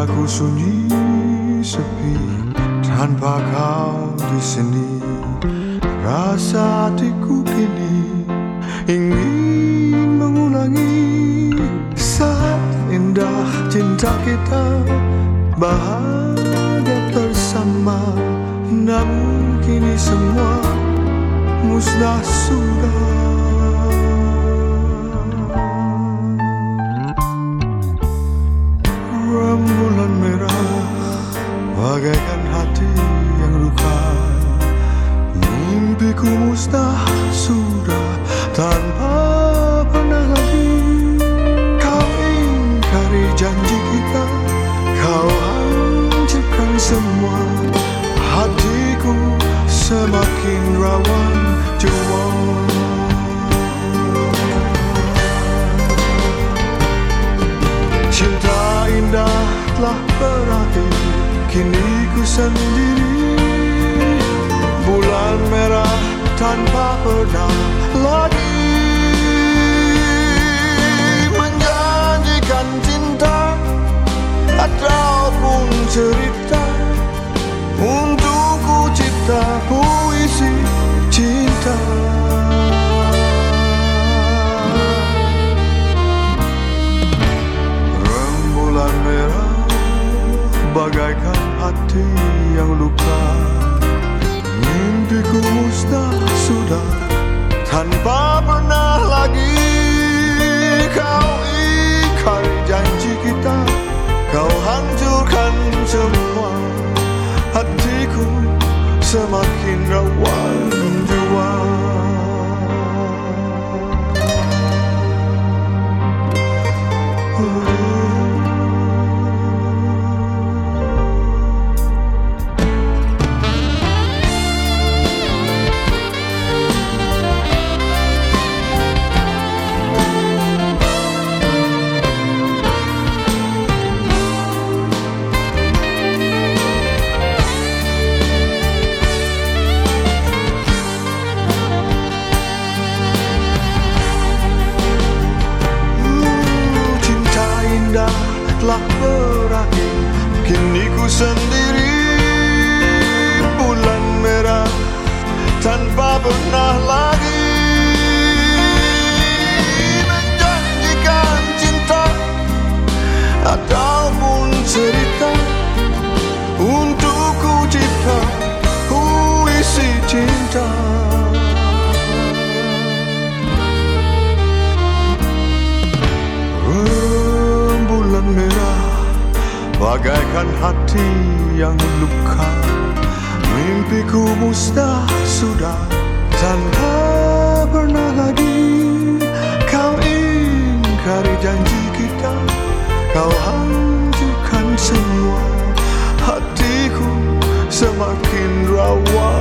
Senjaku sunyi sepi tanpa kau di sini. Rasa hatiku kini ingin mengulangi Saat indah cinta kita bahagia bersama. Namun kini semua musnah sudah Musnah sudah tanpa pernah lagi. Kau ingkari janji kita Kau hancurkan semua Hatiku semakin rawan jua Cinta indah telah berakhir Kini ku sendiri. Bulan merah tanpa pernah lagi Menjanjikan cinta Ataupun cerita Untuk ku cipta puisi cinta. Rembulan merah bagaikan hati yang luka. Mimpiku musnah sudah tanpa pernah lagi Kau ingkari Kini Bagaikan hati yang luka. Mimpiku musnah sudah Tanpa pernah lagi. Kau ingkari janji kita Kau hancurkan semua. Hatiku semakin rawan